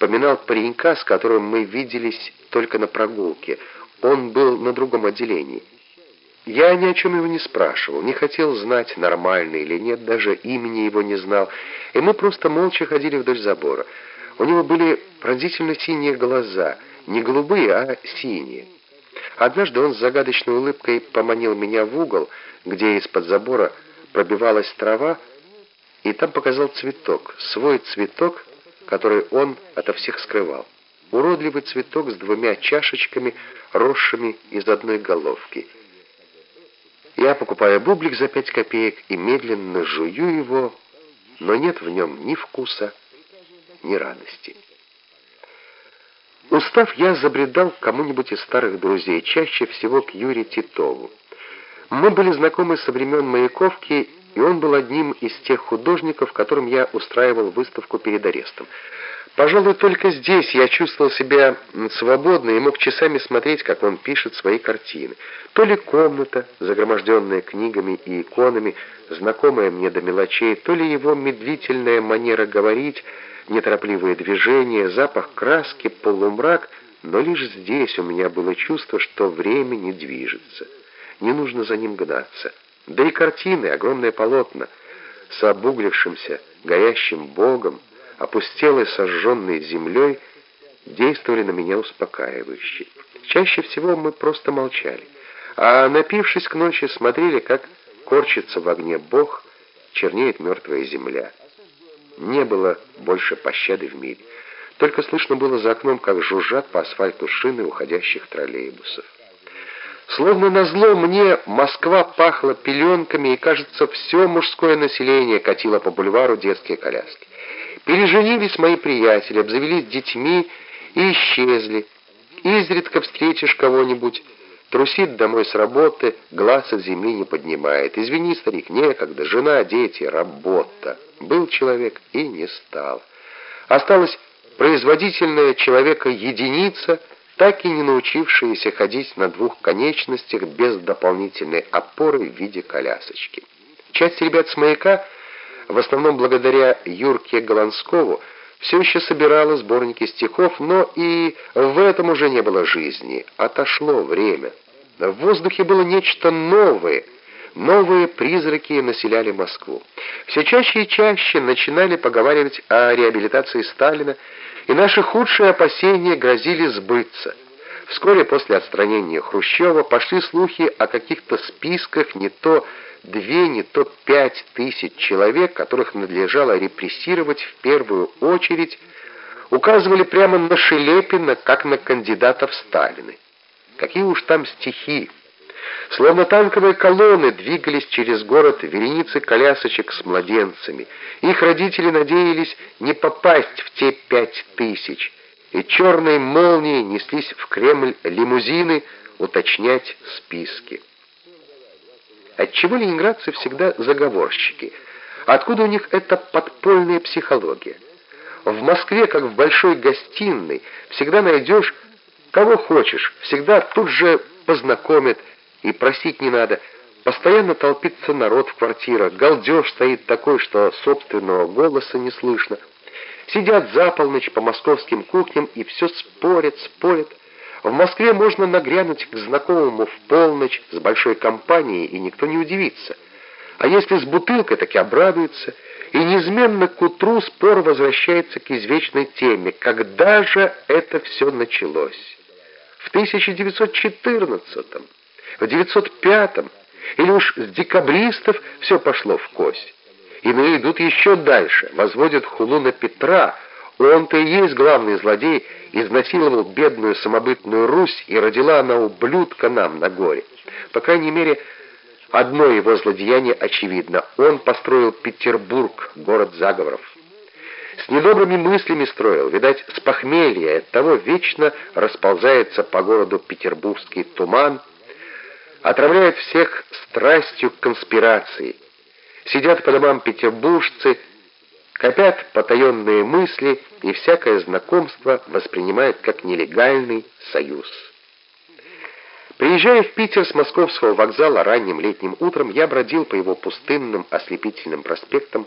вспоминал паренька, с которым мы виделись только на прогулке. Он был на другом отделении. Я ни о чем его не спрашивал, не хотел знать, нормальный или нет, даже имени его не знал, и мы просто молча ходили вдоль забора. У него были пронзительно синие глаза, не голубые, а синие. Однажды он с загадочной улыбкой поманил меня в угол, где из-под забора пробивалась трава, и там показал цветок, свой цветок, который он ото всех скрывал. Уродливый цветок с двумя чашечками, росшими из одной головки. Я покупаю бублик за пять копеек и медленно жую его, но нет в нем ни вкуса, ни радости. Устав, я забредал к кому-нибудь из старых друзей, чаще всего к Юре Титову. Мы были знакомы со времен Маяковки, и он был одним из тех художников, которым я устраивал выставку перед арестом. Пожалуй, только здесь я чувствовал себя свободно и мог часами смотреть, как он пишет свои картины. То ли комната, загроможденная книгами и иконами, знакомая мне до мелочей, то ли его медлительная манера говорить, неторопливые движения, запах краски, полумрак, но лишь здесь у меня было чувство, что время не движется. Не нужно за ним гнаться. Да и картины, огромное полотно, с обуглившимся, горящим Богом, опустелой сожженной землей, действовали на меня успокаивающе. Чаще всего мы просто молчали, а, напившись к ночи, смотрели, как корчится в огне Бог, чернеет мертвая земля. Не было больше пощады в мире. Только слышно было за окном, как жужжат по асфальту шины уходящих троллейбусов. Словно назло мне Москва пахла пеленками, и, кажется, все мужское население катило по бульвару детские коляски. Переженились мои приятели, обзавелись детьми и исчезли. Изредка встретишь кого-нибудь, трусит домой с работы, глаз от земли не поднимает. Извини, старик, некогда, жена, дети, работа. Был человек и не стал. Осталась производительная человека единица — так и не научившиеся ходить на двух конечностях без дополнительной опоры в виде колясочки. Часть ребят с маяка, в основном благодаря Юрке Голландскову, все еще собирала сборники стихов, но и в этом уже не было жизни, отошло время. В воздухе было нечто новое, новые призраки населяли Москву. Все чаще и чаще начинали поговаривать о реабилитации Сталина, и наши худшие опасения грозили сбыться. Вскоре после отстранения Хрущева пошли слухи о каких-то списках не то две, не то пять тысяч человек, которых надлежало репрессировать в первую очередь, указывали прямо на Шелепина, как на кандидата в Сталины. Какие уж там стихи! Словно танковые колонны двигались через город вереницы колясочек с младенцами. Их родители надеялись не попасть в те пять тысяч, и черной молнией неслись в Кремль лимузины уточнять списки. Отчего ленинградцы всегда заговорщики? Откуда у них эта подпольная психология? В Москве, как в большой гостиной, всегда найдешь кого хочешь, всегда тут же познакомят, и просить не надо. Постоянно толпится народ в квартирах, галдеж стоит такой, что собственного голоса не слышно. Сидят за полночь по московским кухням и все спорят, спорят. В Москве можно нагрянуть к знакомому в полночь с большой компанией, и никто не удивится. А если с бутылкой, так и обрадуется. И неизменно к утру спор возвращается к извечной теме. Когда же это все началось? В 1914-м в 905-м, или уж с декабристов все пошло в кость. Иные идут еще дальше, возводят хулу на Петра, он-то и есть главный злодей, изнасиловал бедную самобытную Русь, и родила она ублюдка нам на горе. По крайней мере, одно его злодеяние очевидно. Он построил Петербург, город заговоров. С недобрыми мыслями строил, видать, с похмелья, от того вечно расползается по городу петербургский туман, отравляют всех страстью к конспирации. Сидят по домам петербуржцы, копят потаенные мысли и всякое знакомство воспринимают как нелегальный союз. Приезжая в Питер с московского вокзала ранним летним утром, я бродил по его пустынным ослепительным проспектам,